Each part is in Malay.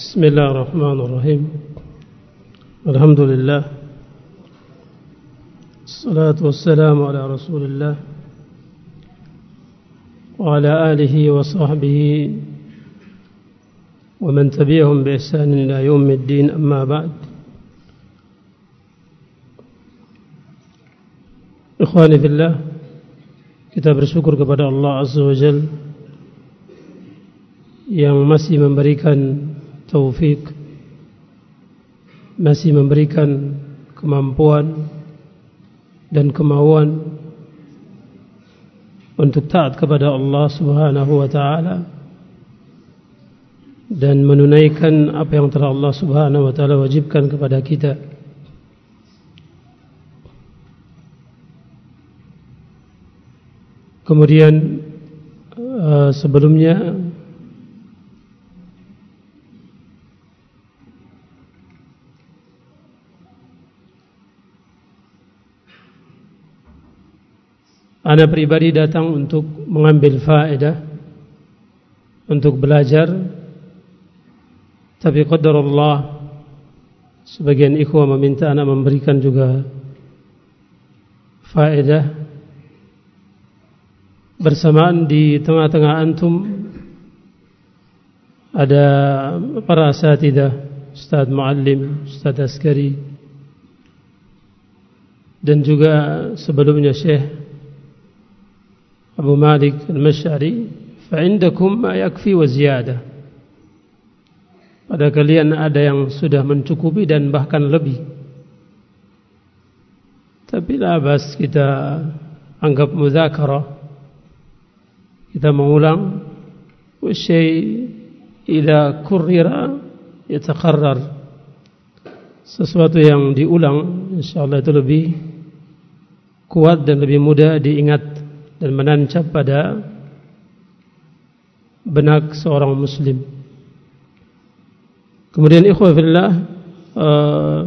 بسم الله الرحمن الرحيم. الحمد لله الصلاة والسلام على رسول الله وعلى آله وصحبه ومن تبعهم بإحسان إلى يوم الدين. أما بعد. إخواني في الله kita bersyukur kepada Allah Azza wa Jal yang masih memberikan taufik masih memberikan kemampuan dan kemauan untuk taat kepada Allah Subhanahu wa taala dan menunaikan apa yang telah Allah Subhanahu wa taala wajibkan kepada kita. Kemudian uh, sebelumnya Ana pribadi datang untuk mengambil faedah untuk belajar. Tapi qadar Allah sebagian ikhwah meminta ana memberikan juga faedah. Bersamaan di tengah-tengah antum ada para asatidah Ustaz Muallim, Ustaz Askari dan juga sebelumnya Syekh Malik Al-Mash'ari fa'indakum ma yakfi wa ziyadah pada kalian ada yang sudah mencukupi dan bahkan lebih. Tapi labas kita anggap muzakarah. Kita mengulang syai ila kurrira yatakarrar sesuatu yang diulang insyaallah itu lebih kuat dan lebih mudah diingat dan menancap pada benak seorang muslim. Kemudian ikhwah fillah uh,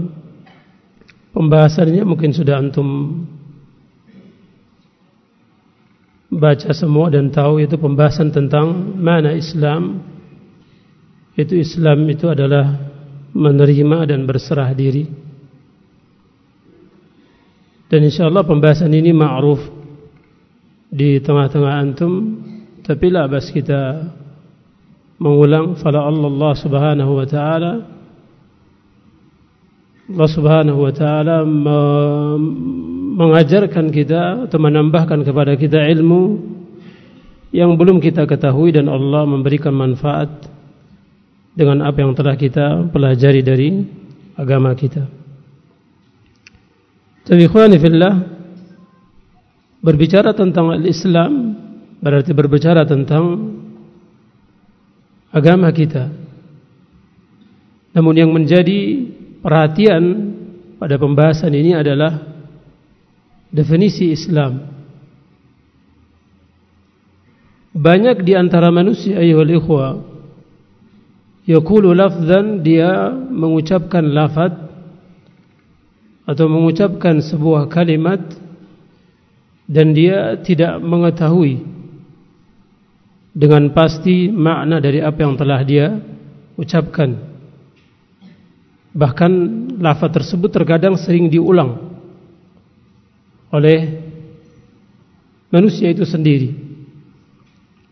pembahasannya mungkin sudah antum baca semua dan tahu itu pembahasan tentang mana Islam. Itu Islam itu adalah menerima dan berserah diri. Dan insyaallah pembahasan ini ma'ruf di tengah-tengah antum tapi lah bas kita mengulang fala Allah Subhanahu wa taala Allah Subhanahu wa taala mengajarkan kita atau menambahkan kepada kita ilmu yang belum kita ketahui dan Allah memberikan manfaat dengan apa yang telah kita pelajari dari agama kita. Ikhwani fillah berbicara tentang al-Islam berarti berbicara tentang agama kita. Namun yang menjadi perhatian pada pembahasan ini adalah definisi Islam. Banyak di antara manusia ayuhal ikhwa yaqulu lafzan dia mengucapkan lafaz atau mengucapkan sebuah kalimat dan dia tidak mengetahui dengan pasti makna dari apa yang telah dia ucapkan bahkan lafaz tersebut terkadang sering diulang oleh manusia itu sendiri.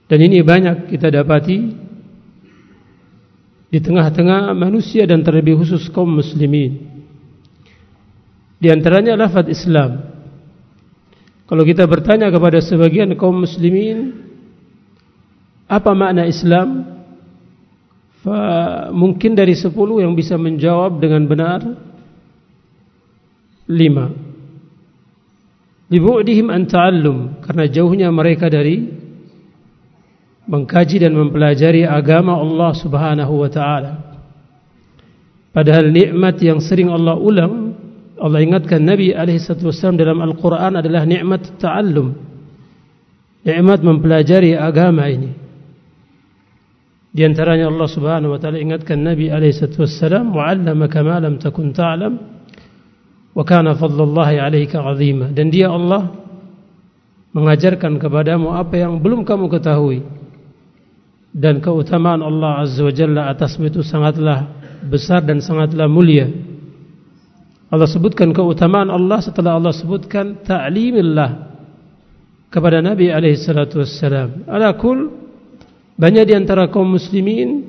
Dan ini banyak kita dapati di tengah-tengah manusia dan terlebih khusus kaum muslimin. Di antaranya lafaz Islam. Kalau kita bertanya kepada sebagian kaum muslimin apa makna Islam? Fa, mungkin dari sepuluh yang bisa menjawab dengan benar lima libu'dihim an ta'allum karena jauhnya mereka dari mengkaji dan mempelajari agama Allah Subhanahu wa taala padahal nikmat yang sering Allah ulang Allah ingatkan Nabi wasallam dalam Al-Qur'an adalah nikmat ta'allum. Nikmat mempelajari agama ini. Di antaranya Allah Subhanahu wa taala ingatkan Nabi alaihi wasallam wa'allamaka ma lam takun ta'lam wa kana fadlullahi 'alaika 'azima. Dan dia Allah mengajarkan kepadamu apa yang belum kamu ketahui. Dan keutamaan Allah Azza wa Jalla atas itu sangatlah besar dan sangatlah mulia. Allah sebutkan keutamaan Allah setelah Allah sebutkan ta'limillah kepada Nabi alaihi salatu wassalam. Alakul banyak di antara kaum muslimin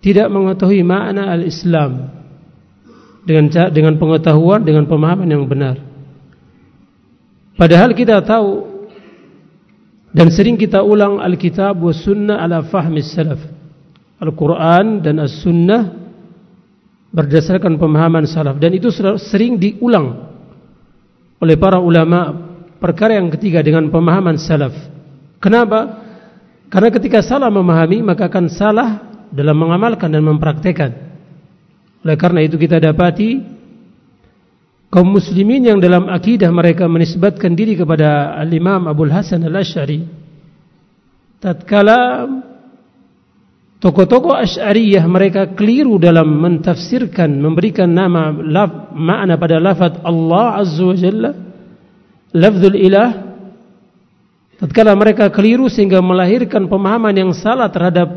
tidak mengetahui makna al-Islam dengan dengan pengetahuan dengan pemahaman yang benar. Padahal kita tahu dan sering kita ulang Alkitab wa Sunnah ala fahmi salaf. Al-Quran dan As-Sunnah berdasarkan pemahaman salaf dan itu sering diulang oleh para ulama perkara yang ketiga dengan pemahaman salaf. Kenapa? Karena ketika salah memahami maka akan salah dalam mengamalkan dan mempraktekan. Oleh karena itu kita dapati kaum muslimin yang dalam akidah mereka menisbatkan diri kepada al-Imam Abu Hasan al-Ash'ari tatkala tokoh-tokoh Ash'ariyah mereka keliru dalam mentafsirkan memberikan nama laf, makna pada lafaz Allah Azza wa Jalla lafzul ilah. Tatkala mereka keliru sehingga melahirkan pemahaman yang salah terhadap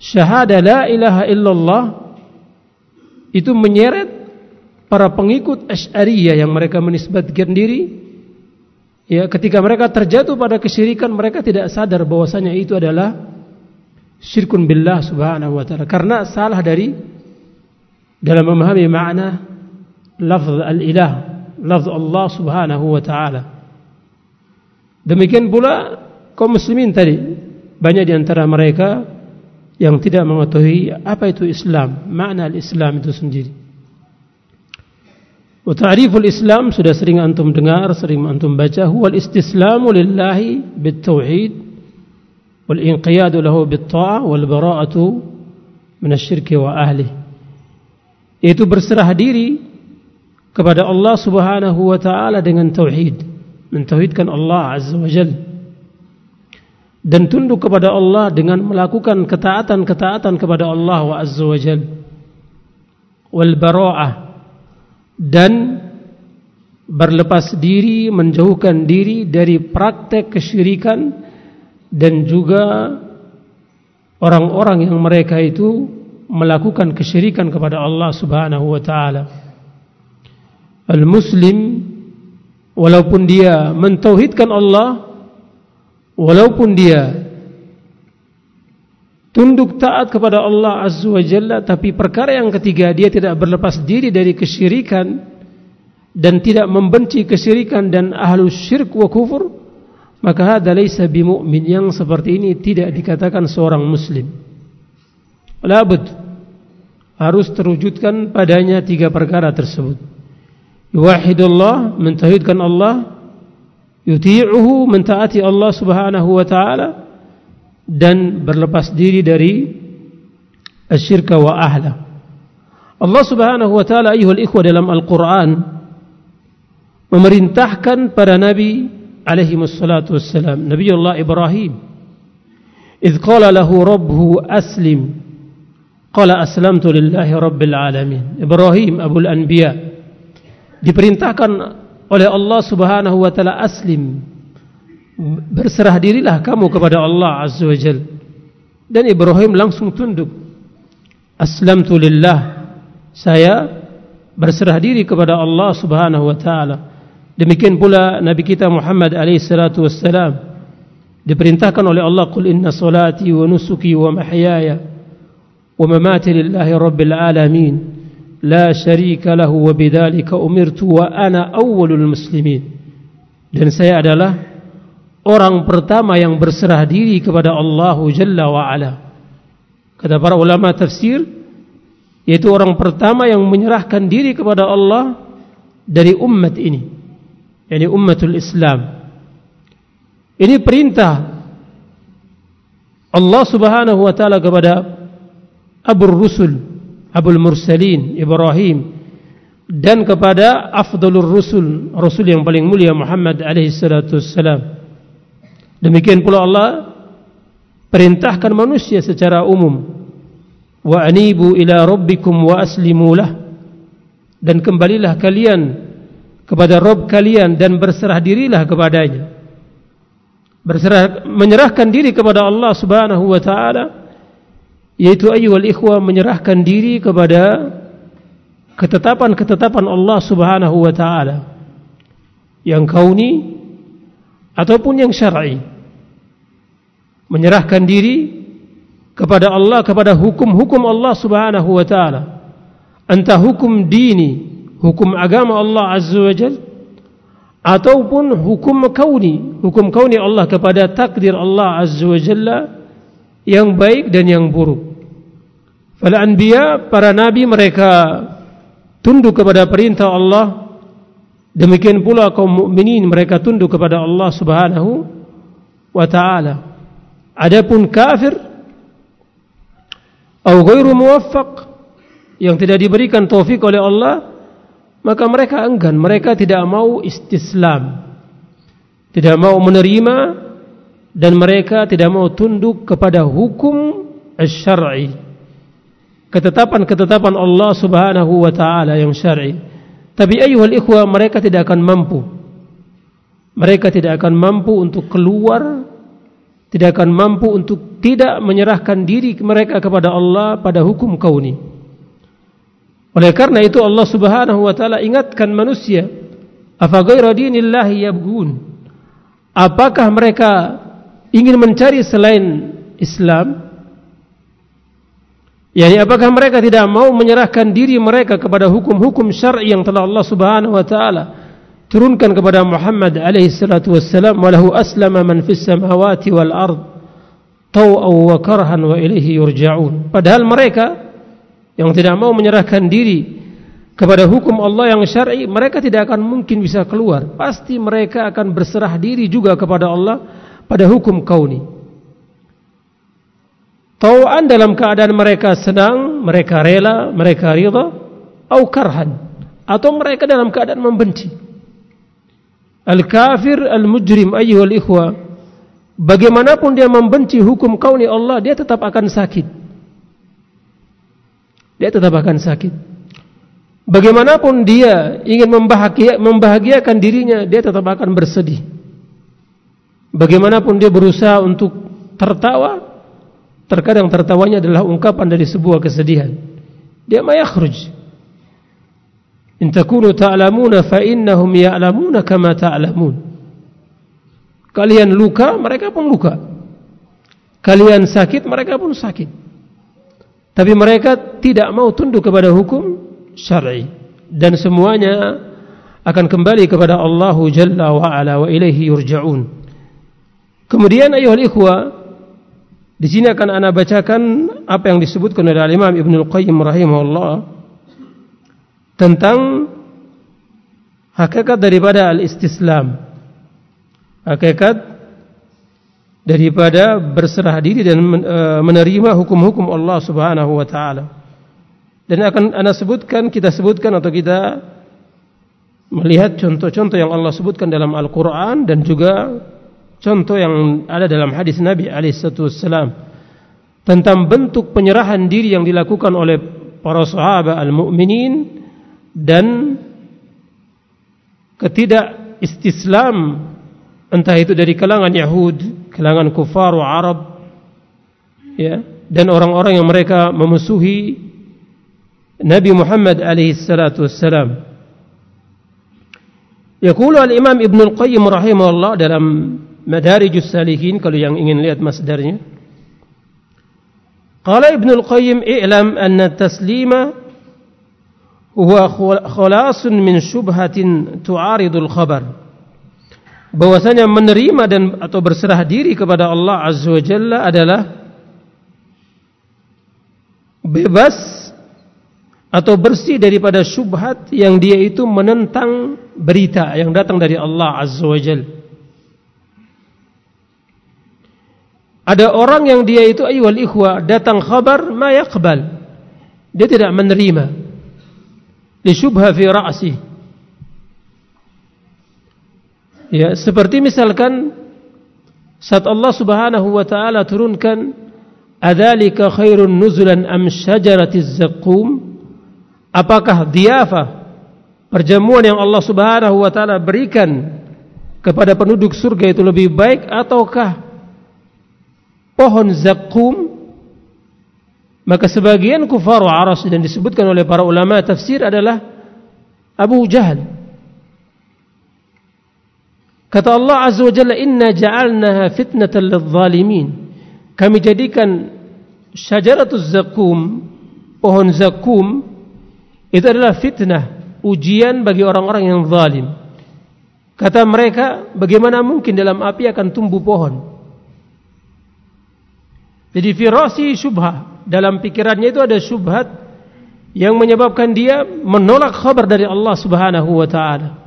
syahadah la ilaha illallah itu menyeret para pengikut Asy'ariyah yang mereka menisbatkan diri. Ya ketika mereka terjatuh pada kesyirikan mereka tidak sadar bahwasanya itu adalah syirkun billah subhanahu wa taala. Karena salah dari dalam memahami makna lafz al-ilah lafz Allah subhanahu wa taala. Demikian pula kaum muslimin tadi banyak di antara mereka yang tidak mengetahui apa itu Islam makna al-Islam itu sendiri. Ta'riful Islam sudah sering antum dengar, sering antum baca, huwa al-istislamu lillahi bit-tauhid wal inqiyadu lahu bit-ta'ah wal bara'atu min asy-syirki wa ahli. Itu berserah diri kepada Allah Subhanahu wa taala dengan tauhid, mentauhidkan Allah Azza wa Jalla. Dan tunduk kepada Allah dengan melakukan ketaatan-ketaatan kepada Allah Azza wa Jalla. Wal bara'ah dan berlepas diri menjauhkan diri dari praktek kesyirikan dan juga orang-orang yang mereka itu melakukan kesyirikan kepada Allah Subhanahu wa taala. Al-muslim walaupun dia mentauhidkan Allah walaupun dia tunduk taat kepada Allah Azza wa Jalla tapi perkara yang ketiga dia tidak berlepas diri dari kesyirikan dan tidak membenci kesyirikan dan ahlu syirk wa kufur maka hadha laysa bimu'min. Yang seperti ini tidak dikatakan seorang muslim. Labud. Harus terwujudkan padanya tiga perkara tersebut. Yuwahidullah mentauhidkan Allah. Yuti'uhu mentaati Allah subhanahu wa ta'ala. Dan berlepas diri dari asyirka wa ahla. Allah Subhanahu wa taala ayuhal ikhwah dalam Al-Qur'an memerintahkan para nabi alaihi wassalatu wassalam Nabi Allah Ibrahim idh qala lahu rabbuhu aslim qala aslamtu lillahi rabbil alamin Ibrahim abul anbiya diperintahkan oleh Allah Subhanahu wa taala aslim. berserah dirilah kamu kepada Allah Azza wa Jal. Dan Ibrahim langsung tunduk. Aslamtu lillah. Saya berserah diri kepada Allah Subhanahu wa taala demikian pula nabi kita Muhammad alaihi salatu wassalam diperintahkan oleh Allah qul inna salati wa nusuki wa mahyaya wa mamati lillahi rabbil alamin la syarika lahu wa bidzalika umirtu wa ana awwalul muslimin dan saya adalah orang pertama yang berserah diri kepada Allah Jalla wa Ala. Kata para ulama tafsir, yaitu orang pertama yang menyerahkan diri kepada Allah dari umat ini. Yani umatul Islam. Ini perintah Allah Subhanahu wa taala kepada Abu Rusul, Abu Mursalin, Ibrahim dan kepada afdalur rusul, rasul yang paling mulia Muhammad alaihi salatu wassalam. Demikian pula Allah perintahkan manusia secara umum wa anibu ila rabbikum wa aslimu lah dan kembalilah kalian kepada Rabb kalian dan berserah dirilah kepadanya. Berserah menyerahkan diri kepada Allah Subhanahu wa taala yaitu ayyuhal ikhwa menyerahkan diri kepada ketetapan-ketetapan Allah Subhanahu wa taala. Yang kauni ataupun yang syar'i. Menyerahkan diri kepada Allah kepada hukum-hukum Allah Subhanahu wa taala. Entah hukum dini hukum agama Allah Azza wa Jalla ataupun hukum kauni hukum kauni Allah kepada takdir Allah azza wa jalla yang baik dan yang buruk. Para anbiya para nabi mereka tunduk kepada perintah Allah. Demikian pula kaum mukminin mereka tunduk kepada Allah subhanahu wa taala. Adapun kafir atau ghairu muwaffaq yang tidak diberikan taufik oleh Allah maka mereka enggan. Mereka tidak mau istislam. Tidak mau menerima dan mereka tidak mau tunduk kepada hukum syar'i. Ketetapan-ketetapan Allah Subhanahu wa taala yang syar'i. Tapi ayuhal ikhwah mereka tidak akan mampu. Mereka tidak akan mampu untuk keluar tidak akan mampu untuk tidak menyerahkan diri mereka kepada Allah pada hukum kauni oleh karena itu Allah Subhanahu wa taala ingatkan manusia, "Afa ghayra dinillahi yabghun?" Apakah mereka ingin mencari selain Islam? Yani apakah mereka tidak mau menyerahkan diri mereka kepada hukum-hukum syar'i yang telah Allah Subhanahu wa taala turunkan kepada Muhammad alaihi salatu wassalam, "Wa lahu aslama man fis samawati wal ard taw'an wa karhan wa ilaihi yurja'un." Padahal mereka yang tidak mau menyerahkan diri kepada hukum Allah yang syar'i mereka tidak akan mungkin bisa keluar. Pasti mereka akan berserah diri juga kepada Allah pada hukum kauni tauan dalam keadaan mereka senang mereka rela mereka ridha atau karhan. Atau mereka dalam keadaan membenci. Al-kafir al-mujrim ayyuhal ikhwa bagaimanapun dia membenci hukum kauni Allah dia tetap akan sakit dia tetap akan sakit. Bagaimanapun dia ingin membahagia, membahagiakan dirinya, dia tetap akan bersedih. Bagaimanapun dia berusaha untuk tertawa, terkadang tertawanya adalah ungkapan dari sebuah kesedihan. Dia mayakhruj. In takunu ta'lamuna fa innahum ya'lamuna kama ta'lamun. Kalian luka, mereka pun luka. Kalian sakit, mereka pun sakit. Tapi mereka tidak mau tunduk kepada hukum syar'i dan semuanya akan kembali kepada Allah Jalla wa Ala wa ilaihi yurja'un. Kemudian ayuhal ikhwa di sini akan ana bacakan apa yang disebutkan oleh Imam Ibn Al-Qayyim rahimahullah tentang hakikat daripada al-istislam. Hakikat daripada berserah diri dan e, menerima hukum-hukum Allah Subhanahu wa taala. Dan akan ana sebutkan kita sebutkan atau kita melihat contoh-contoh yang Allah sebutkan dalam Al-Qur'an dan juga contoh yang ada dalam hadis Nabi alaihi wasallam tentang bentuk penyerahan diri yang dilakukan oleh para sahabat al-mukminin dan ketidak istislam entah itu dari kalangan Yahud kalangan kufar Arab ya dan orang-orang yang mereka memusuhi Nabi Muhammad alaihi salatu wassalam Yaqulu al-Imam Ibn al-Qayyim rahimahullah dalam Madarijus Salihin kalau yang ingin lihat masdarnya Qala Ibn al-Qayyim i'lam anna taslima huwa khalasun min syubhatin tu'aridul khabar bahwasanya menerima dan atau berserah diri kepada Allah Azza wa Jalla adalah bebas atau bersih daripada syubhat yang dia itu menentang berita yang datang dari Allah Azza wa Jalla. Ada orang yang dia itu ayyuhal ikhwa datang khabar ma yaqbal. Dia tidak menerima. Li syubha fi ra'sihi Ya, seperti misalkan saat Allah Subhanahu wa taala turunkan adzalika khairun nuzulan am syajaratiz zaqqum? Apakah diafa perjamuan yang Allah Subhanahu wa taala berikan kepada penduduk surga itu lebih baik ataukah pohon zakum maka sebagian kufar aras dan disebutkan oleh para ulama tafsir adalah Abu Jahal kata Allah azza wa jalla inna ja'alnaha fitnatan lidh-dhalimin kami jadikan syajaratuz zakum pohon zakum itu adalah fitnah ujian bagi orang-orang yang zalim. Kata mereka bagaimana mungkin dalam api akan tumbuh pohon? Jadi firasi syubha dalam pikirannya itu ada syubhat yang menyebabkan dia menolak khabar dari Allah Subhanahu wa taala.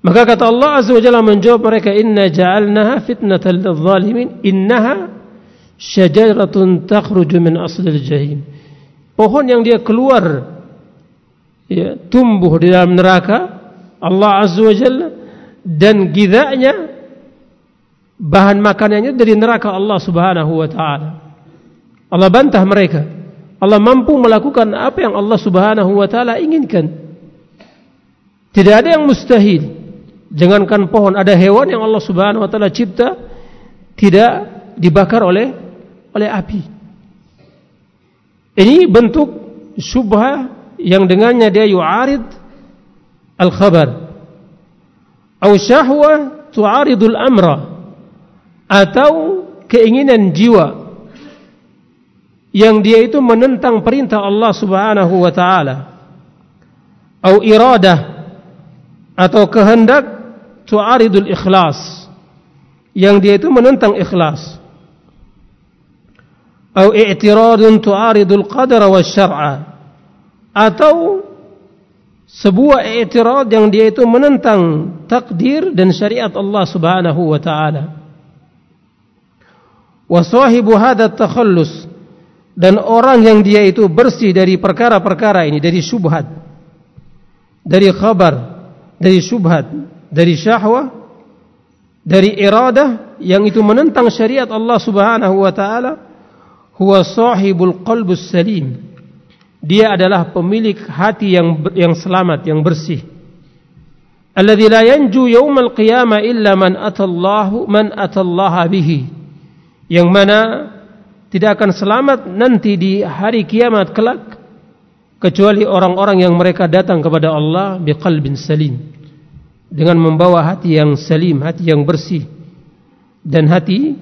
Maka kata Allah Azza wa Jalla menjawab mereka inna ja'alnaha fitnatan lidh-dhalimin innaha syajaratun takhruju min aslil jahim. Pohon yang dia keluar ya, tumbuh di dalam neraka Allah Azza wa Jalla dan gidanya bahan makanannya dari neraka Allah Subhanahu wa taala. Allah bantah mereka. Allah mampu melakukan apa yang Allah Subhanahu wa taala inginkan. Tidak ada yang mustahil. Jangankan pohon, ada hewan yang Allah Subhanahu wa taala cipta tidak dibakar oleh oleh api. Ini bentuk syubha yang dengannya dia yu'arid al-khabar. Atau syahwa tu'aridul amra atau keinginan jiwa yang dia itu menentang perintah Allah Subhanahu wa taala atau iradah atau kehendak tu'aridul ikhlas. Yang dia itu menentang ikhlas. Atau i'tiradun tu'aridul qadar wa syar'a. Atau sebuah i'tirad yang dia itu menentang takdir dan syariat Allah Subhanahu wa taala. Wasahibu hadha takhallus. Dan orang yang dia itu bersih dari perkara-perkara ini dari syubhat dari khabar dari syubhat dari syahwah dari iradah yang itu menentang syariat Allah Subhanahu wa taala huwa sahibul qalbus salim. Dia adalah pemilik hati yang yang selamat yang bersih. Alladzi la yanju yaumal qiyamah illa man atallahu man atallaha bihi. Yang mana tidak akan selamat nanti di hari kiamat kelak kecuali orang-orang yang mereka datang kepada Allah biqalbin salim dengan membawa hati yang salim, hati yang bersih dan hati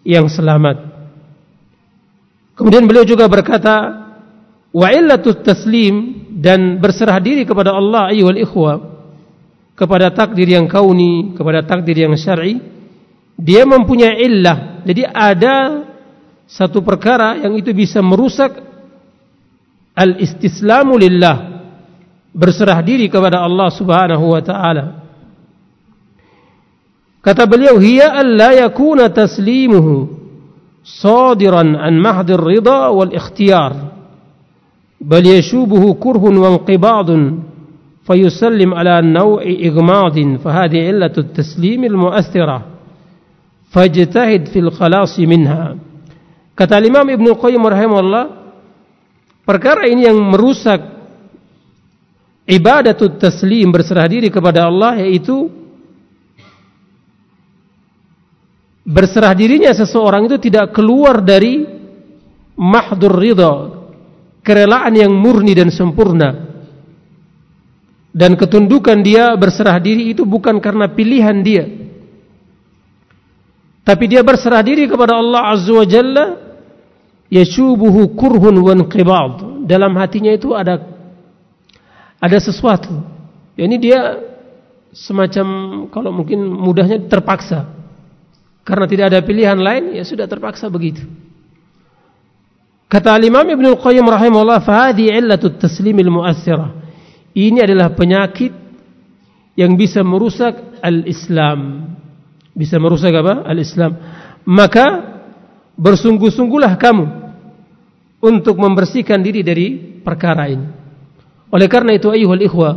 yang selamat. Kemudian beliau juga berkata wa illatut taslim dan berserah diri kepada Allah ayyuhal ikhwa kepada takdir yang kauni, kepada takdir yang syar'i dia mempunyai illah jadi ada satu perkara yang itu bisa merusak al-istislamu lillah berserah diri kepada Allah Subhanahu wa taala kata beliau hiya an la yakuna taslimuhu sadiran an mahd ar-ridha wal ikhtiyar bal yashubuhu kurhun wa inqibadun ala naw'i igmadin fa hadhihi illatu at-taslim al-mu'aththirah fajtahid fil khalas minha kata Imam Ibnu Qayyim rahimahullah perkara ini yang merusak ibadatut taslim berserah diri kepada Allah yaitu berserah dirinya seseorang itu tidak keluar dari mahdur ridha kerelaan yang murni dan sempurna. Dan ketundukan dia berserah diri itu bukan karena pilihan dia. Tapi dia berserah diri kepada Allah Azza wa Jalla yashubuhu kurhun wa dalam hatinya itu ada ada sesuatu ini dia semacam kalau mungkin mudahnya terpaksa karena tidak ada pilihan lain ya sudah terpaksa begitu kata Imam Ibnu Qayyim rahimahullah fa hadhi illatu taslimil mu'assirah ini adalah penyakit yang bisa merusak al-Islam bisa merusak apa? Al-Islam. Maka bersungguh-sungguhlah kamu untuk membersihkan diri dari perkara ini. Oleh karena itu ayuhal ikhwa,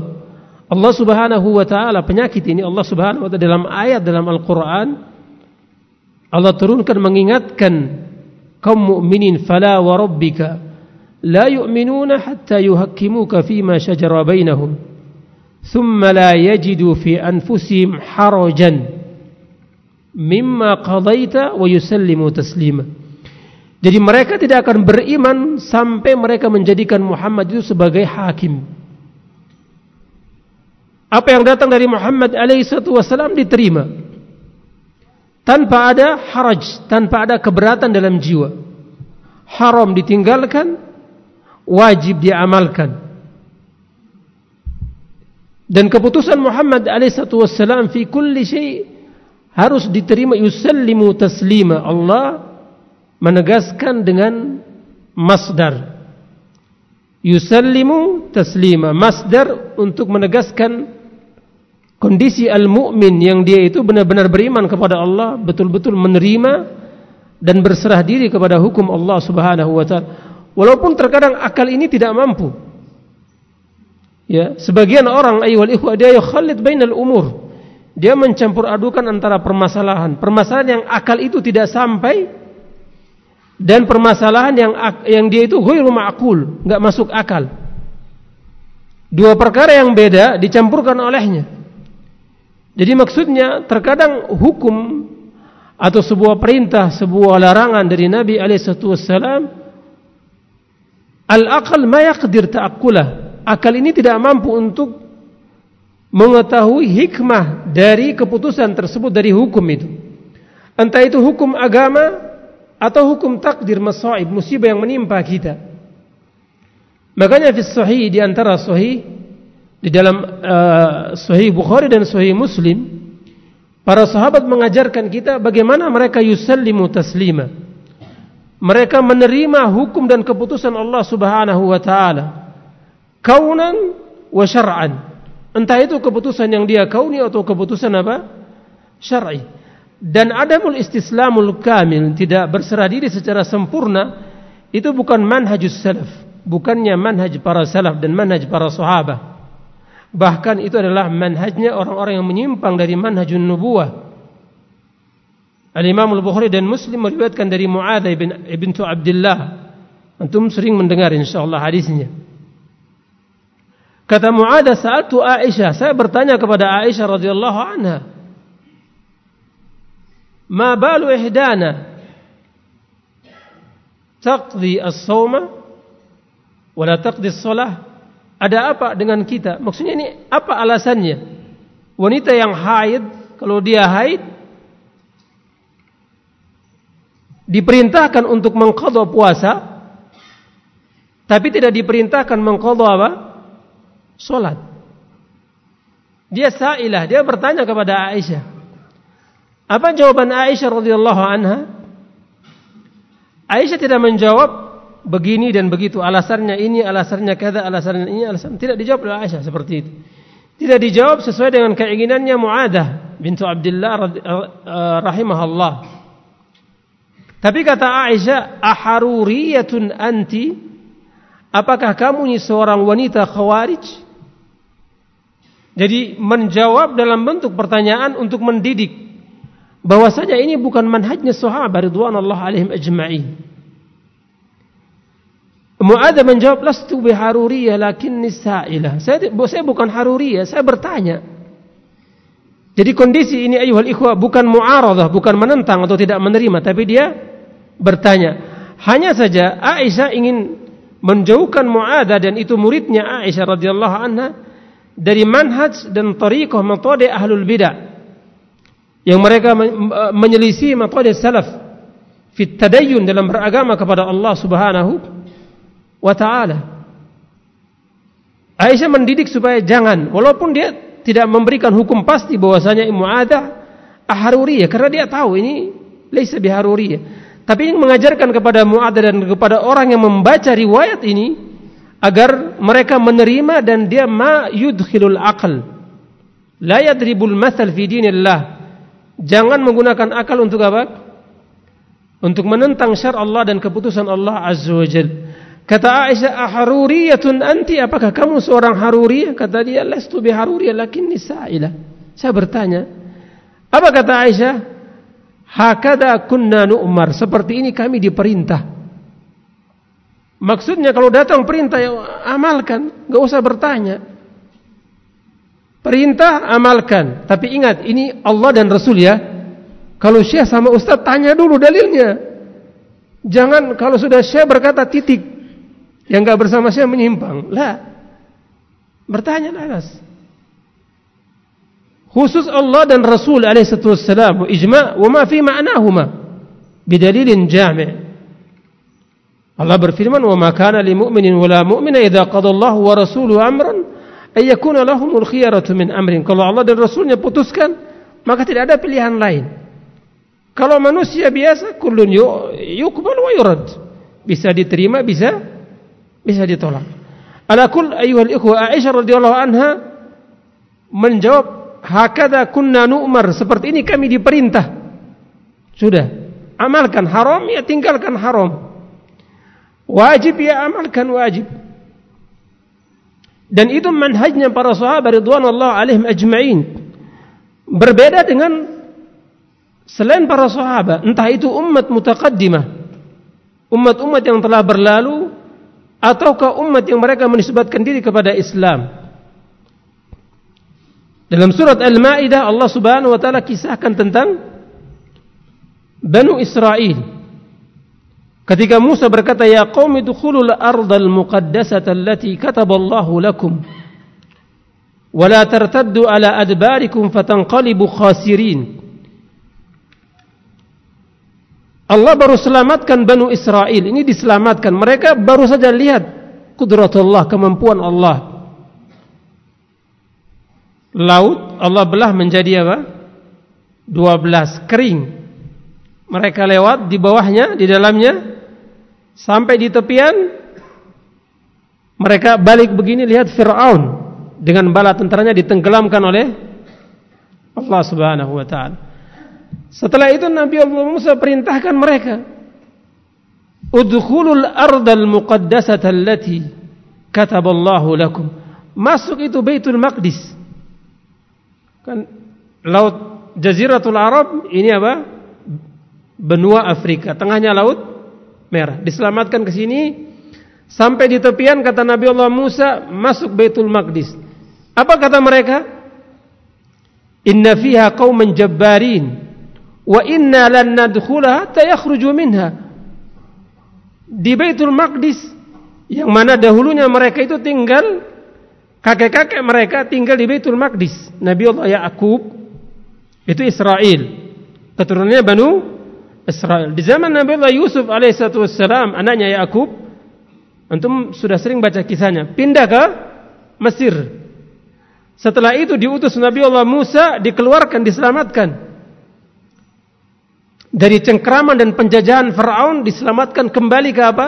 Allah Subhanahu wa taala penyakit ini Allah Subhanahu wa taala dalam ayat dalam Al-Qur'an Allah turunkan mengingatkan kaum mukminin fala wa rabbika la yu'minuna hatta yuhakkimuka fima shajara bainahum thumma la yajidu fi anfusihim harajan mimma qadaita wa yusallimu taslima jadi mereka tidak akan beriman sampai mereka menjadikan Muhammad itu sebagai hakim. Apa yang datang dari Muhammad alaihi wasallam diterima. Tanpa ada haraj tanpa ada keberatan dalam jiwa. Haram ditinggalkan wajib diamalkan. Dan keputusan Muhammad alaihissalam fi kulli syai harus diterima yusallimu taslima. Allah menegaskan dengan masdar. Yusallimu taslima. Masdar untuk menegaskan kondisi al-mu'min yang dia itu benar-benar beriman kepada Allah betul-betul menerima dan berserah diri kepada hukum Allah Subhanahu wa taala. Walaupun terkadang akal ini tidak mampu. Ya, sebagian orang ayyuhal ikhwah dia yukhallid bainal umur. Dia mencampur adukan antara permasalahan, permasalahan yang akal itu tidak sampai dan permasalahan yang yang dia itu ghairu ma'qul, enggak masuk akal. Dua perkara yang beda dicampurkan olehnya. Jadi maksudnya terkadang hukum atau sebuah perintah, sebuah larangan dari Nabi alaihi wasallam al-aql ma yaqdir ta'aqqulah akal ini tidak mampu untuk mengetahui hikmah dari keputusan tersebut dari hukum itu. Entah itu hukum agama atau hukum takdir masaib musibah yang menimpa kita. Makanya di sahih di antara sahih di dalam uh, sahih Bukhari dan sahih Muslim para sahabat mengajarkan kita bagaimana mereka yusallimu taslima. Mereka menerima hukum dan keputusan Allah Subhanahu wa taala kaunan wa syar'an. Entah itu keputusan yang dia kauni atau keputusan apa? Syar'i. Dan adamul istislamul kamil tidak berserah diri secara sempurna itu bukan manhajus salaf, bukannya manhaj para salaf dan manhaj para sahabat. Bahkan itu adalah manhajnya orang-orang yang menyimpang dari manhajun nubuwah. Al-Imam Al-Bukhari dan Muslim meriwayatkan dari Muadz bin Ibn Abdullah. Antum sering mendengar insyaallah hadisnya. Kata Mu'adah sa'atu Aisyah. Saya bertanya kepada Aisyah radhiyallahu anha. Ma balu ihdana taqdi as-sawma wala taqdi as-salah? Ada apa dengan kita? Maksudnya ini apa alasannya? Wanita yang haid kalau dia haid diperintahkan untuk mengqadha puasa tapi tidak diperintahkan mengqadha apa? solat. Dia sa'ilah, dia bertanya kepada Aisyah. Apa jawaban Aisyah radhiyallahu anha? Aisyah tidak menjawab begini dan begitu, alasannya ini, alasannya kada, alasannya ini, alasan tidak dijawab oleh Aisyah seperti itu. Tidak dijawab sesuai dengan keinginannya Muadah bintu Abdullah uh, rahimahullah. Tapi kata Aisyah, "Aharuriyatun anti?" Apakah kamu ini seorang wanita khawarij? Jadi menjawab dalam bentuk pertanyaan untuk mendidik bahwasanya ini bukan manhajnya sahabat ridwanullah alaihim ajma'in. Muadz menjawab lastu biharuriyah lakinni sa'ilah. Saya saya bukan haruriyah, saya bertanya. Jadi kondisi ini ayuhal ikhwah bukan muaradah, bukan menentang atau tidak menerima, tapi dia bertanya. Hanya saja Aisyah ingin menjauhkan Muadz dan itu muridnya Aisyah radhiyallahu anha dari manhaj dan tariqah metode ahlul bidah yang mereka menyelisih metode salaf fit tadayyun dalam beragama kepada Allah Subhanahu wa taala. Aisyah mendidik supaya jangan walaupun dia tidak memberikan hukum pasti bahwasanya Mu'adzah aharuriyah karena dia tahu ini laisa biharuriyah. Tapi ingin mengajarkan kepada Mu'adzah dan kepada orang yang membaca riwayat ini agar mereka menerima dan dia ma yudkhilul aql la yadribul mathal fi dinillah jangan menggunakan akal untuk apa? Untuk menentang syar Allah dan keputusan Allah azza wajal kata Aisyah aharuriyatun anti? Apakah kamu seorang haruriyah? Kata dia lastu bi haruriyah lakinni sa'ila saya bertanya apa kata Aisyah? Hakada kunna nu'mar. Seperti ini kami diperintah. Maksudnya kalau datang perintah ya amalkan, enggak usah bertanya. Perintah amalkan. Tapi ingat ini Allah dan Rasul ya. Kalau Syekh sama Ustaz tanya dulu dalilnya. Jangan kalau sudah Syekh berkata titik yang enggak bersama Syekh menyimpang. Lah. Bertanya laras. Khusus Allah dan Rasul alaihi wasallam ijma' wa ma fi ma'nahuma bidalilin jami'. Allah berfirman wa ma kana lil mu'minin wala mu'mina idza qada Allah wa rasuluhu amran ay yakuna lahumul khiyaratu min amrin kalau Allah dan rasulnya putuskan maka tidak ada pilihan lain. Kalau manusia biasa kullun yuqbal wa yurad. Bisa diterima bisa bisa ditolak. Ala kull ayyuhal ikhwa Aisyah radhiyallahu anha menjawab hakada kunna nu'mar. Seperti ini kami diperintah. Sudah. Amalkan haram ya tinggalkan haram. Wajib ya amalkan wajib. Dan itu manhajnya para sahabat ridwanullah alaihim ajma'in. Berbeda dengan selain para sahabat, entah itu umat mutaqaddimah, umat-umat yang telah berlalu ataukah umat yang mereka menisbatkan diri kepada Islam. Dalam surat Al-Maidah Allah Subhanahu wa taala kisahkan tentang Banu Israel Ketika Musa berkata, Ya qawmi dukhulul ardal muqaddasata allati kataballahu lakum. Wala tartaddu ala adbarikum fatanqalibu khasirin. Allah baru selamatkan Banu Israel. Ini diselamatkan. Mereka baru saja lihat kudratullah, kemampuan Allah. Laut Allah belah menjadi apa? 12 kering. Mereka lewat di bawahnya, di dalamnya Sampai di tepian mereka balik begini lihat Firaun dengan bala tentaranya ditenggelamkan oleh Allah Subhanahu wa taala. Setelah itu Nabi Allah Musa perintahkan mereka Udkhulul ardal muqaddasata allati kataballahu lakum. Masuk itu Baitul Maqdis. Kan laut Jaziratul Arab ini apa? Benua Afrika, tengahnya laut merah. Diselamatkan ke sini sampai di tepian kata Nabi Allah Musa masuk Baitul Maqdis. Apa kata mereka? Inna fiha qauman jabbarin wa inna lan nadkhulaha hatta yakhruju minha. Di Baitul Maqdis yang mana dahulunya mereka itu tinggal kakek-kakek mereka tinggal di Baitul Maqdis. Nabi Allah Yaqub itu Israel. Keturunannya Banu Israel. Di zaman Nabi Allah Yusuf alaihissalam, anaknya Yakub, antum sudah sering baca kisahnya, pindah ke Mesir. Setelah itu diutus Nabi Allah Musa dikeluarkan, diselamatkan. Dari cengkraman dan penjajahan Firaun diselamatkan kembali ke apa?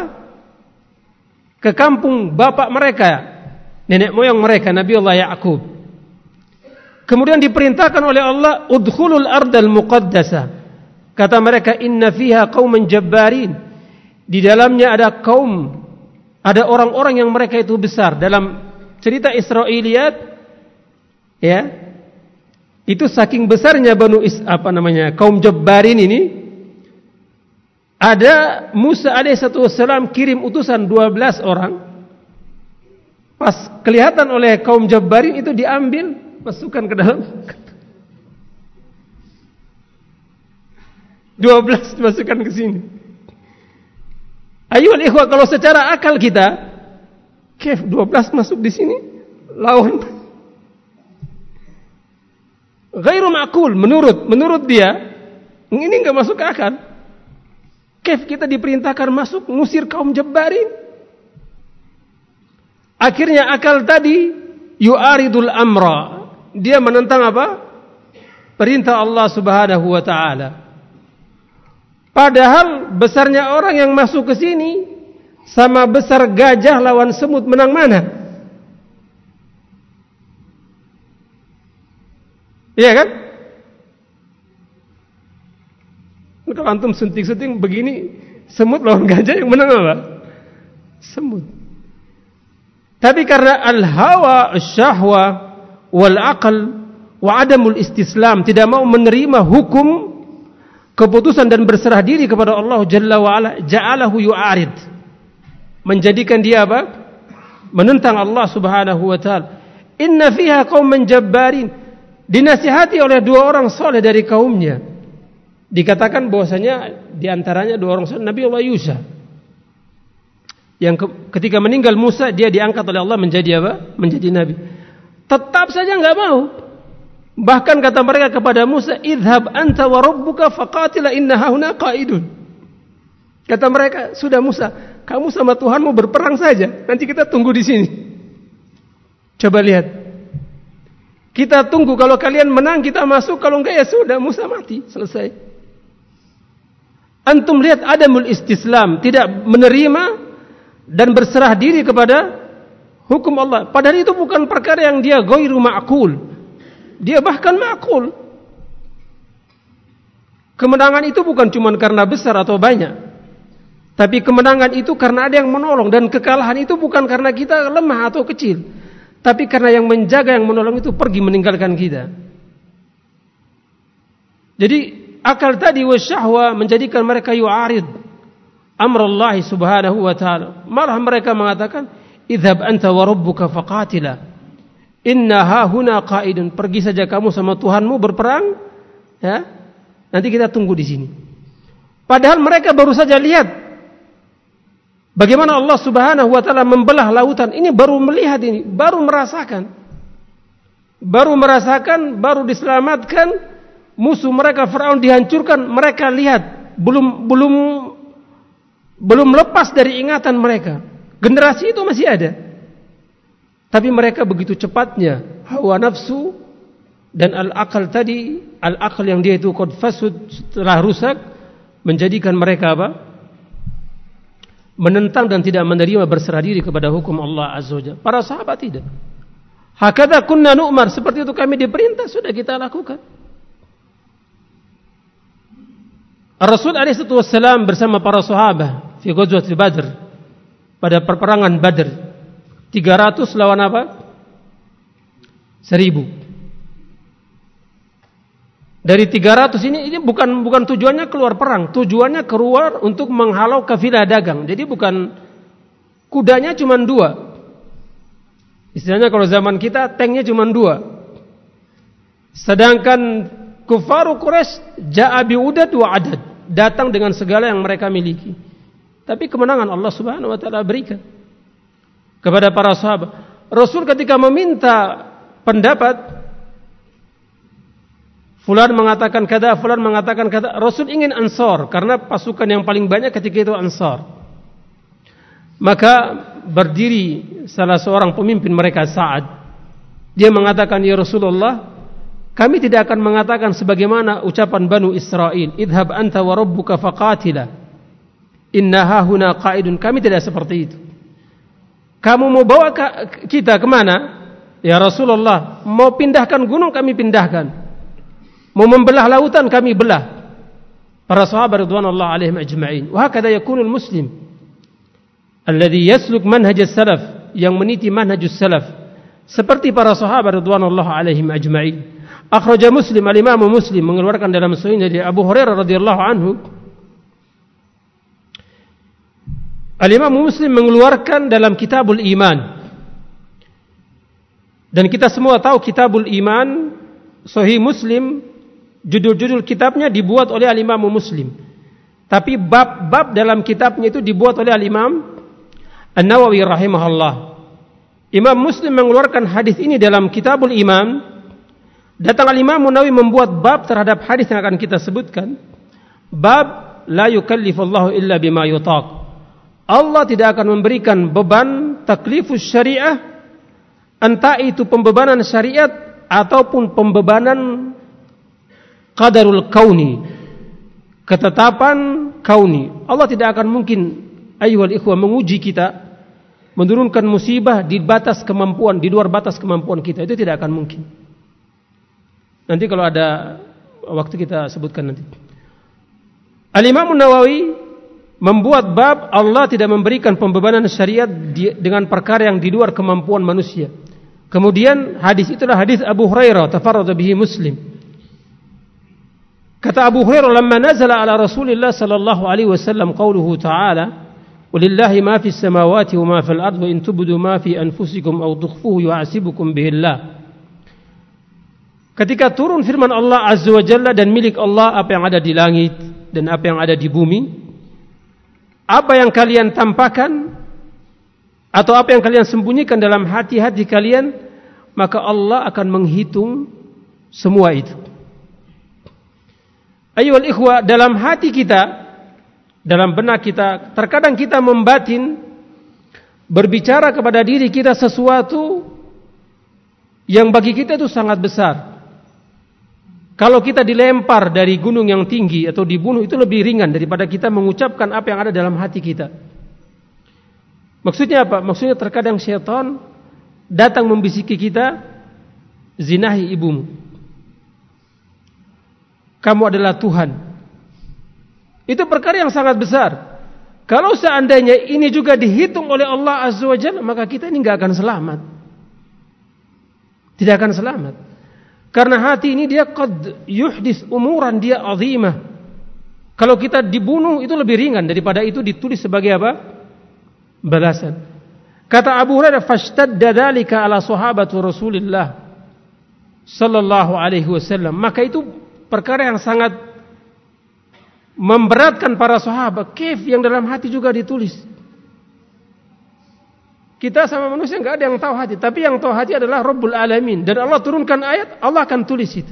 Ke kampung bapak mereka, nenek moyang mereka Nabi Allah Yakub. Kemudian diperintahkan oleh Allah, "Udkhulul ardal muqaddasah." Kata mereka inna fiha qauman jabbarin. Di dalamnya ada kaum ada orang-orang yang mereka itu besar dalam cerita Israiliyat ya. Itu saking besarnya Banu Is apa namanya? kaum Jabbarin ini ada Musa alaihissalam kirim utusan 12 orang pas kelihatan oleh kaum Jabbarin itu diambil masukkan ke dalam 12 masukkan ke sini. Ayo ikhwah kalau secara akal kita kef 12 masuk di sini lawan Gairu ma'kul menurut menurut dia ini enggak masuk ke akal. Kef kita diperintahkan masuk ngusir kaum Jabbarin. Akhirnya akal tadi yu'aridul amra. Dia menentang apa? Perintah Allah Subhanahu wa taala. Padahal besarnya orang yang masuk ke sini sama besar gajah lawan semut menang mana? Iya kan? Kalau antum suntik-suntik begini, semut lawan gajah yang menang apa? Semut. Tapi karena al-hawa, syahwa, wal-aql, wa adamul istislam tidak mau menerima hukum keputusan dan berserah diri kepada Allah Jalla wa Ala ja'alahu yu'arid menjadikan dia apa menentang Allah Subhanahu wa taala Inna fiha qauman jabbarin. Dinasihati oleh dua orang soleh dari kaumnya. Dikatakan bahwasanya di antaranya dua orang soleh Nabi Allah Yusa. Yang ketika meninggal Musa dia diangkat oleh Allah menjadi apa? Menjadi nabi. Tetap saja enggak mau. Bahkan kata mereka kepada Musa, "Idhab anta wa rabbuka faqatila inna hauna qa'idun." Kata mereka, "Sudah Musa, kamu sama Tuhanmu berperang saja. Nanti kita tunggu di sini." Coba lihat. Kita tunggu kalau kalian menang kita masuk, kalau enggak ya sudah Musa mati, selesai. Antum lihat adamul istislam, tidak menerima dan berserah diri kepada hukum Allah. Padahal itu bukan perkara yang dia ghairu ma'qul. Dia bahkan ma'qul. Kemenangan itu bukan cuma karena besar atau banyak. Tapi kemenangan itu karena ada yang menolong dan kekalahan itu bukan karena kita lemah atau kecil. Tapi karena yang menjaga yang menolong itu pergi meninggalkan kita. Jadi akal tadi wasyahwa menjadikan mereka yu'arid amrullah subhanahu wa ta'ala. Malah mereka mengatakan, idhab anta wa rabbuka faqatila inna ha huna qaidun. Pergi saja kamu sama Tuhanmu berperang ya. Nanti kita tunggu di sini. Padahal mereka baru saja lihat bagaimana Allah Subhanahu wa taala membelah lautan. Ini baru melihat ini baru merasakan. Baru merasakan baru diselamatkan. Musuh mereka Firaun dihancurkan. Mereka lihat belum belum belum lepas dari ingatan mereka. Generasi itu masih ada. Tapi mereka begitu cepatnya hawa nafsu dan al-akal tadi, al-akal yang dia itu qad fasud setelah rusak menjadikan mereka apa? menentang dan tidak menerima berserah diri kepada hukum Allah Azza wa Para sahabat tidak. Hakada kunna nu'mar seperti itu kami diperintah sudah kita lakukan. Rasul alaihi wasallam bersama para sahabat di Ghazwat Badr pada perperangan Badr 300 lawan apa? 1000 dari 300 ini ini bukan bukan tujuannya keluar perang. Tujuannya keluar untuk menghalau kafilah dagang. Jadi bukan kudanya cuma dua. Istilahnya kalau zaman kita tanknya cuma dua. Sedangkan kufaru Quraisy ja'a bi'udad wa adad. Datang dengan segala yang mereka miliki. Tapi kemenangan Allah Subhanahu wa taala berikan kepada para sahabat. Rasul ketika meminta pendapat Fulan mengatakan kata, Fulan mengatakan kata. Rasul ingin ansor karena pasukan yang paling banyak ketika itu ansor. Maka berdiri salah seorang pemimpin mereka Sa'ad. Dia mengatakan ya Rasulullah, kami tidak akan mengatakan sebagaimana ucapan Banu Israel, idhab anta wa rabbuka faqatila. Inna hahuna qaidun. Kami tidak seperti itu. Kamu mau bawa kita ke mana? Ya Rasulullah, mau pindahkan gunung kami pindahkan. Mau membelah lautan kami belah. Para sahabat radhiyallahu alaihim ajma'in. Wa hakadha yakunu al-muslim alladhi yasluk manhaj as-salaf yang meniti manhaj as-salaf seperti para sahabat radhiyallahu alaihim ajma'in. Akhraja Muslim al-Imam Muslim mengeluarkan dalam sahihnya dari Abu Hurairah radhiyallahu anhu Al-Imam Muslim mengeluarkan dalam Kitabul Iman. Dan kita semua tahu Kitabul Iman, Sahih Muslim, judul-judul kitabnya dibuat oleh Al-Imam Muslim. Tapi bab-bab dalam kitabnya itu dibuat oleh Al-Imam An-Nawawi rahimahullah. Imam Muslim mengeluarkan hadis ini dalam Kitabul Iman. Datang Al-Imam Nawawi membuat bab terhadap hadis yang akan kita sebutkan. Bab la yukallifullahu illa bima yutaq. Allah tidak akan memberikan beban taklifus syariah entah itu pembebanan syariat ataupun pembebanan qadarul kauni ketetapan kauni. Allah tidak akan mungkin ayyuhal ikhwah menguji kita menurunkan musibah di batas kemampuan di luar batas kemampuan kita. Itu tidak akan mungkin. Nanti kalau ada waktu kita sebutkan nanti. Al-Imam Nawawi membuat bab Allah tidak memberikan pembebanan syariat dengan perkara yang di luar kemampuan manusia. Kemudian hadis itulah hadis Abu Hurairah tafarrada bihi Muslim. Kata Abu Hurairah lamma nazala ala Rasulillah sallallahu alaihi wasallam qauluhu ta'ala ma fis samawati wa ma fil ard wa in tubdu ma fi anfusikum aw tukhfuhu yuhasibukum bihillah. Ketika turun firman Allah Azza wa Jalla dan milik Allah apa yang ada di langit dan apa yang ada di bumi, apa yang kalian tampakkan atau apa yang kalian sembunyikan dalam hati-hati kalian, maka Allah akan menghitung semua itu. Ayo ikhwah dalam hati kita dalam benak kita terkadang kita membatin berbicara kepada diri kita sesuatu yang bagi kita itu sangat besar kalau kita dilempar dari gunung yang tinggi atau dibunuh itu lebih ringan daripada kita mengucapkan apa yang ada dalam hati kita maksudnya apa maksudnya terkadang syaitan datang membisiki kita zinahi ibumu kamu adalah Tuhan itu perkara yang sangat besar. Kalau seandainya ini juga dihitung oleh Allah Azza wa Jalla, maka kita ini tidak akan selamat. Tidak akan selamat. Karena hati ini dia qad yuhdis umuran dia azimah. Kalau kita dibunuh itu lebih ringan daripada itu ditulis sebagai apa? Balasan. Kata Abu Hurairah fashtadda dzalika ala sahabatu Rasulillah sallallahu alaihi wasallam. Maka itu perkara yang sangat memberatkan para sahabat kif yang dalam hati juga ditulis kita sama manusia enggak ada yang tahu hati. Tapi yang tahu hati adalah Rabbul Alamin. Dan Allah turunkan ayat Allah akan tulis itu.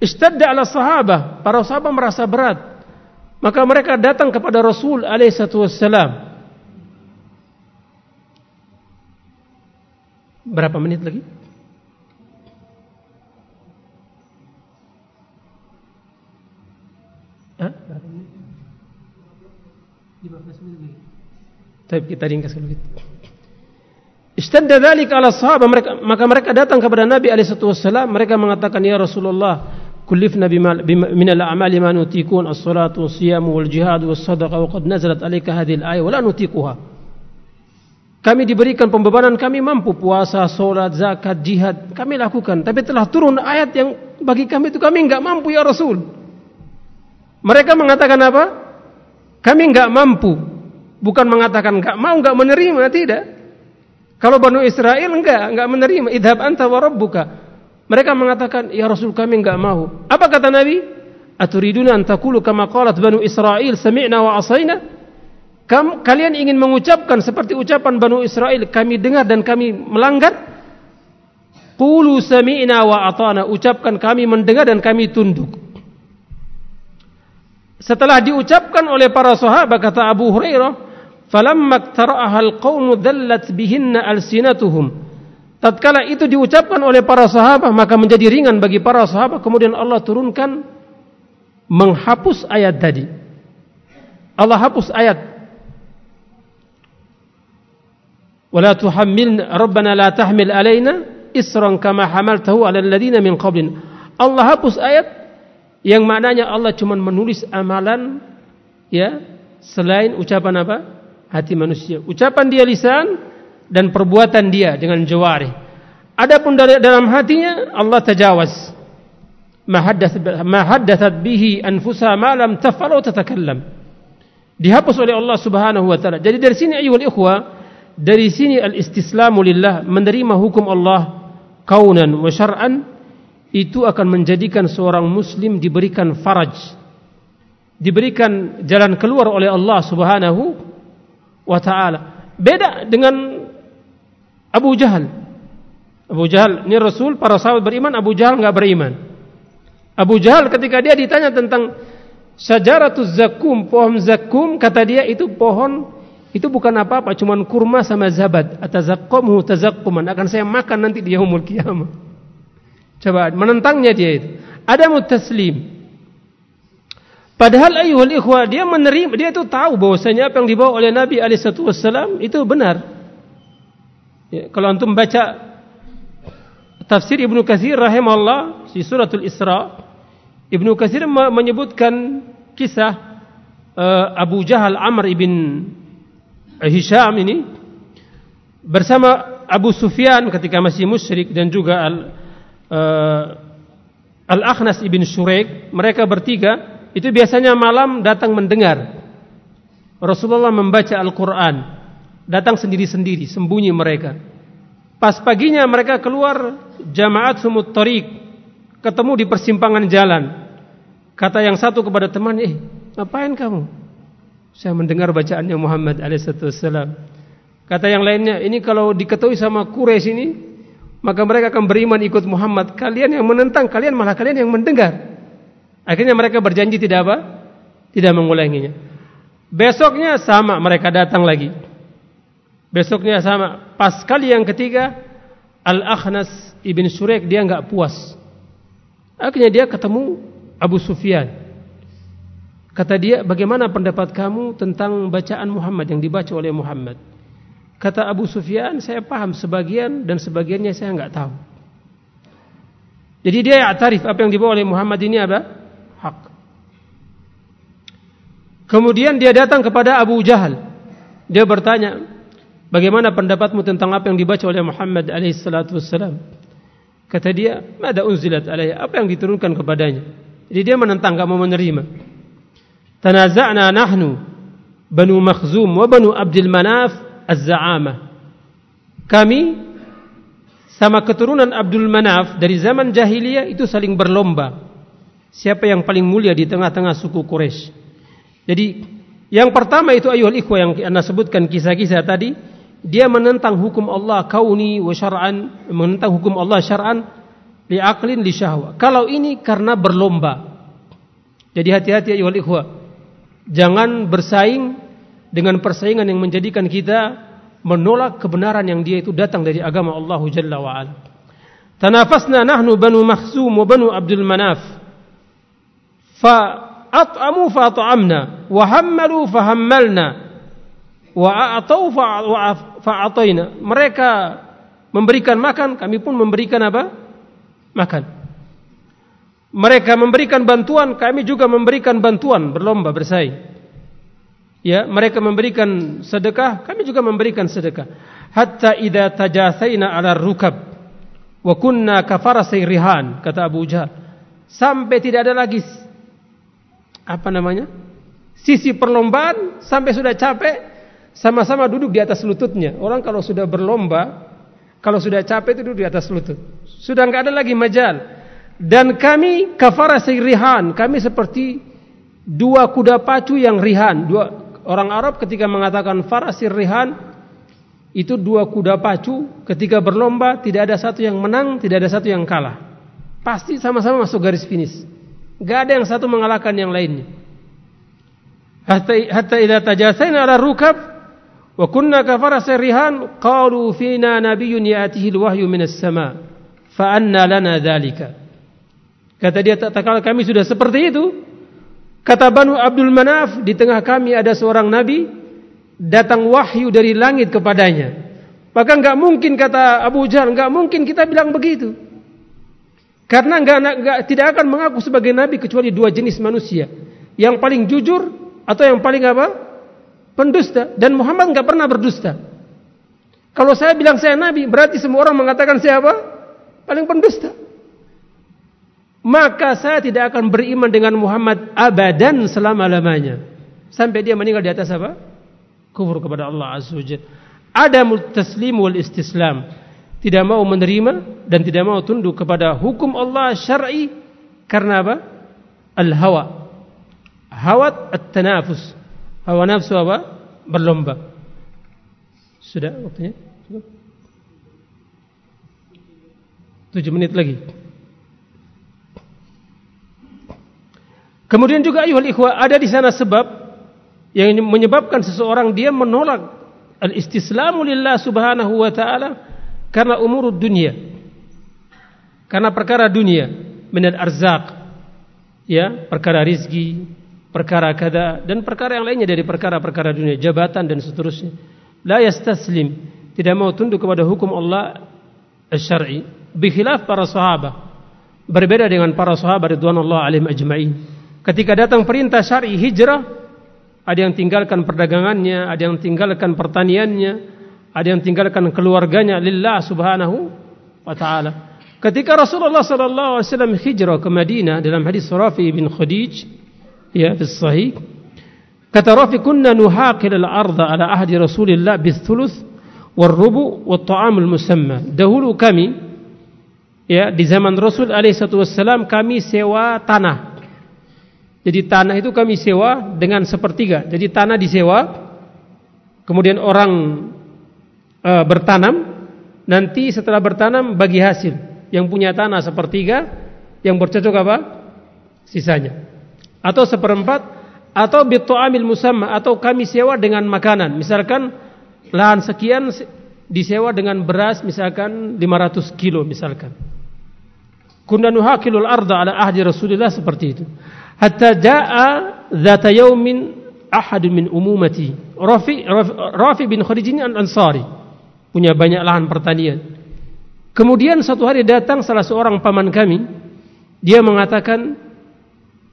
Istadda ala sahabah para sahabat merasa berat. Maka mereka datang kepada Rasul alaihi satu berapa menit lagi. Tapi kita ringkas dulu. Istadda dzalik ala sahabat mereka maka mereka datang kepada Nabi alaihi wasallam mereka mengatakan ya Rasulullah kullifna bima min al-a'mali ma nutikun as-salatu was-siyam wal-jihad was-sadaqah wa qad nazalat alayka hadhihi al-ayah wa la Kami diberikan pembebanan kami mampu puasa, solat, zakat, jihad kami lakukan. Tapi telah turun ayat yang bagi kami itu kami enggak mampu ya Rasul. Mereka mengatakan apa? Kami enggak mampu. Bukan mengatakan enggak mau enggak menerima tidak kalau Bani Israel enggak enggak menerima. Idhab anta wa rabbuka. Mereka mengatakan ya Rasul kami enggak mau. Apa kata Nabi? Aturiduna an taqulu kama qalat Bani Israel sami'na wa asaina Kam, kalian ingin mengucapkan seperti ucapan Bani Israel kami dengar dan kami melanggar? Qulu sami'na wa atana. Ucapkan kami mendengar dan kami tunduk. Setelah diucapkan oleh para sahabat kata Abu Hurairah falamma tara'aha alqawmu dhallat bihinna alsinatuhum. Tatkala itu diucapkan oleh para sahabat maka menjadi ringan bagi para sahabat kemudian Allah turunkan menghapus ayat tadi. Allah hapus ayat. Wala tuhammil rabbana la tahmil alaina isran kama hamaltahu ala alladhina min qablin. Allah hapus ayat yang maknanya Allah cuma menulis amalan ya selain ucapan apa hati manusia. Ucapan dia lisan dan perbuatan dia dengan jawari. Adapun dari dalam hatinya Allah tajawaz. Ma haddathat bihi anfusa ma lam taf'al wa. Dihapus oleh Allah Subhanahu wa taala. Jadi dari sini ayyuhal ikhwa, dari sini al-istislamu lillah, menerima hukum Allah kaunan wa syar'an itu akan menjadikan seorang muslim diberikan faraj diberikan jalan keluar oleh Allah Subhanahu wa taala. Beda dengan Abu Jahal. Abu Jahal ini Rasul para sahabat beriman, Abu Jahal enggak beriman. Abu Jahal ketika dia ditanya tentang syajaratuz zakum, pohon zakum, kata dia itu pohon itu bukan apa-apa, cuma kurma sama zabat. Atazaqqumu tazaqquman akan saya makan nanti di yaumul kiamah. Coba menentangnya dia itu. Ada mutaslim. Padahal ayuhul ikhwah dia menerima dia itu tahu bahwasanya apa yang dibawa oleh Nabi alaihi wasallam itu benar. Ya, kalau antum baca tafsir Ibnu Katsir rahimahullah di suratul Isra, Ibnu Katsir menyebutkan kisah uh, Abu Jahal Amr ibn Hisham ini bersama Abu Sufyan ketika masih musyrik dan juga al uh, Al-Akhnas ibn Shuraik mereka bertiga itu biasanya malam datang mendengar. Rasulullah membaca Al-Quran. Datang sendiri-sendiri sembunyi mereka. Pas paginya mereka keluar jamaat sumut tariq ketemu di persimpangan jalan. Kata yang satu kepada teman eh ngapain kamu? Saya mendengar bacaannya Muhammad alaihissalam kata yang lainnya ini kalau diketahui sama Quraisy ini maka mereka akan beriman ikut Muhammad. Kalian yang menentang kalian malah kalian yang mendengar akhirnya mereka berjanji tidak apa tidak mengulanginya besoknya sama mereka datang lagi Besoknya sama. Pas kali yang ketiga, Al-Akhnas Ibn Surek dia enggak puas. Akhirnya dia ketemu Abu Sufyan. Kata dia, bagaimana pendapat kamu tentang bacaan Muhammad yang dibaca oleh Muhammad? Kata Abu Sufyan, saya paham sebagian dan sebagiannya saya enggak tahu. Jadi dia ya tarif apa yang dibawa oleh Muhammad ini apa? Kemudian dia datang kepada Abu Jahal. Dia bertanya, Bagaimana pendapatmu tentang apa yang dibaca oleh Muhammad alaihi salatu wassalam? Kata dia, "Mada unzilat alaihi?" Apa yang diturunkan kepadanya? Jadi dia menentang, enggak mau menerima. Tanaza'na nahnu Banu Makhzum wa Banu Abdul Manaf az-za'amah. Kami sama keturunan Abdul Manaf dari zaman jahiliyah itu saling berlomba. Siapa yang paling mulia di tengah-tengah suku Quraisy. Jadi yang pertama itu ayuhal ikhwah yang anda sebutkan kisah-kisah tadi dia menentang hukum Allah kauni wa syar'an menentang hukum Allah syar'an li aqlin li syahwa. Kalau ini karena berlomba. Jadi hati-hati ya ikhwah. Jangan bersaing dengan persaingan yang menjadikan kita menolak kebenaran yang dia itu datang dari agama Allah Jalla wa ala. Tanafasna nahnu banu makhzum wa banu abdul manaf. Fa at'amu fa at'amna wa hammalu fa hammalna wa atau fa'ataina mereka memberikan makan kami pun memberikan apa? Makan. Mereka memberikan bantuan kami juga memberikan bantuan berlomba bersaing. Ya mereka memberikan sedekah kami juga memberikan sedekah. Hatta idza tajasaina ala rukab wa kunna kafarasai rihan kata Abu Jahal. Sampai tidak ada lagi apa namanya sisi perlombaan sampai sudah capek sama-sama duduk di atas lututnya. Orang kalau sudah berlomba, kalau sudah capek itu duduk di atas lutut. Sudah enggak ada lagi majal. Dan kami kafara rihan, kami seperti dua kuda pacu yang rihan. Dua orang Arab ketika mengatakan farasir rihan itu dua kuda pacu ketika berlomba tidak ada satu yang menang, tidak ada satu yang kalah. Pasti sama-sama masuk garis finish. Enggak ada yang satu mengalahkan yang lainnya. Hatta hatta idza tajasaina ala rukab Wa kunna kafara sirrihan qalu fina nabiyyun ya'tihi al-wahyu min as-sama' fa anna lana dhalika. Kata dia tak kala kami sudah seperti itu. Kata Banu Abdul Manaf di tengah kami ada seorang nabi datang wahyu dari langit kepadanya. Maka enggak mungkin kata Abu Jahal enggak mungkin kita bilang begitu. Karena enggak, enggak tidak akan mengaku sebagai nabi kecuali dua jenis manusia. Yang paling jujur atau yang paling apa? pendusta dan Muhammad enggak pernah berdusta. Kalau saya bilang saya nabi, berarti semua orang mengatakan saya apa? Paling pendusta. Maka saya tidak akan beriman dengan Muhammad abadan selama-lamanya. Sampai dia meninggal di atas apa? Kufur kepada Allah Azza wa Jalla. Ada taslim wal istislam. Tidak mau menerima dan tidak mau tunduk kepada hukum Allah syar'i karena apa? Al-hawa. Hawat at-tanafus hawa nafsu apa? Berlomba. Sudah waktunya? Cukup? Tujuh menit lagi. Kemudian juga ayuhal ikhwah ada di sana sebab yang menyebabkan seseorang dia menolak al-istislamu lillah subhanahu wa ta'ala karena umur dunia. Karena perkara dunia. Minat arzak. Ya, perkara rizki, perkara kada dan perkara yang lainnya dari perkara-perkara dunia jabatan dan seterusnya la yastaslim tidak mau tunduk kepada hukum Allah syar'i bikhilaf para sahabat berbeda dengan para sahabat radhiyallahu alaihim ajma'in ketika datang perintah syar'i hijrah ada yang tinggalkan perdagangannya ada yang tinggalkan pertaniannya ada yang tinggalkan keluarganya lillah subhanahu wa taala ketika Rasulullah sallallahu alaihi wasallam hijrah ke Madinah dalam hadis Rafi bin Khadij ya fi sahih Kata Rafi kunna nuhaqil al-ardha ala ahdi Rasulillah bis-thuluth war-rubu wat-ta'amul musamma. Dahulu kami ya di zaman Rasul alaihi wasallam kami sewa tanah. Jadi tanah itu kami sewa dengan sepertiga. Jadi tanah disewa kemudian orang uh, bertanam nanti setelah bertanam bagi hasil. Yang punya tanah sepertiga, yang bercocok apa? Sisanya. Atau seperempat atau bitu'amil musamma atau kami sewa dengan makanan misalkan lahan sekian disewa dengan beras misalkan 500 kilo misalkan kunna nuhaqilul arda ala ahdi rasulillah seperti itu hatta jaa zata yaumin ahad min umumati rafi rafi bin khadij ini ansari punya banyak lahan pertanian kemudian satu hari datang salah seorang paman kami dia mengatakan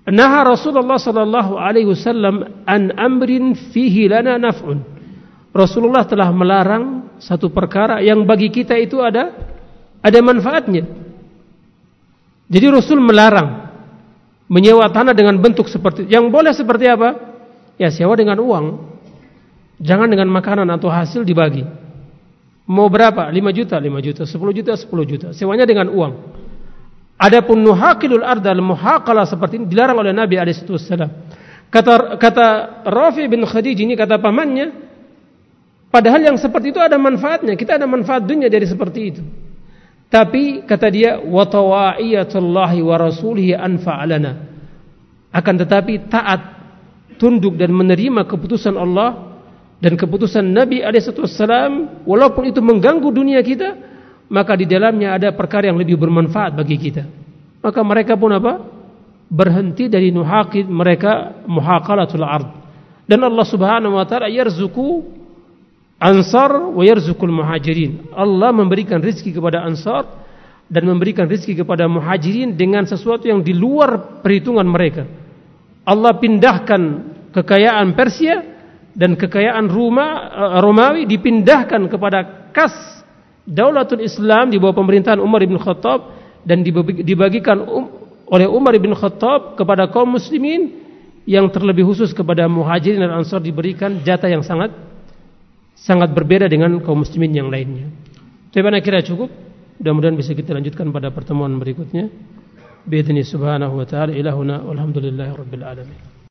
Naha Rasulullah sallallahu alaihi wasallam an amrin fihi lana naf'un. Rasulullah telah melarang satu perkara yang bagi kita itu ada ada manfaatnya. Jadi Rasul melarang menyewa tanah dengan bentuk seperti yang boleh seperti apa? Ya sewa dengan uang. Jangan dengan makanan atau hasil dibagi. Mau berapa? 5 juta, 5 juta, 10 juta, 10 juta. Sewanya dengan uang. Adapun nuhaqilul arda al-muhaqala seperti ini dilarang oleh Nabi alaihi wasallam. Kata kata Rafi bin Khadij ini kata pamannya padahal yang seperti itu ada manfaatnya. Kita ada manfaat dunia dari seperti itu. Tapi kata dia wa tawaiyatullahi wa rasulihi anfa'alana. Akan tetapi taat tunduk dan menerima keputusan Allah dan keputusan Nabi wasallam walaupun itu mengganggu dunia kita maka di dalamnya ada perkara yang lebih bermanfaat bagi kita. Maka mereka pun apa? Berhenti dari nuhaqid mereka muhaqalatul ard. Dan Allah Subhanahu wa taala yarzuqu ansar wa yarzuqul muhajirin. Allah memberikan rezeki kepada ansar dan memberikan rezeki kepada muhajirin dengan sesuatu yang di luar perhitungan mereka. Allah pindahkan kekayaan Persia dan kekayaan Roma, eh, Romawi dipindahkan kepada kas Daulatul Islam di bawah pemerintahan Umar bin Khattab dan dibagikan um, oleh Umar bin Khattab kepada kaum muslimin yang terlebih khusus kepada muhajirin dan ansar diberikan jatah yang sangat sangat berbeda dengan kaum muslimin yang lainnya. Tapi kira cukup. Mudah-mudahan bisa kita lanjutkan pada pertemuan berikutnya. Biidzni subhanahu wa ta'ala ilahuna walhamdulillahi rabbil alamin.